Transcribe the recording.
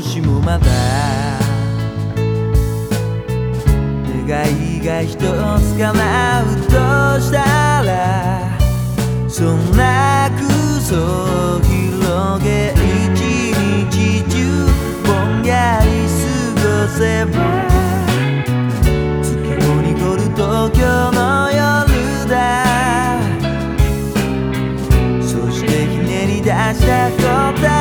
しもまだ。願いが一つ叶うとしたらそんな空想を広げ一日中ぼんやり過ごせば月を濁る東京の夜だ。そしてひねり出した答え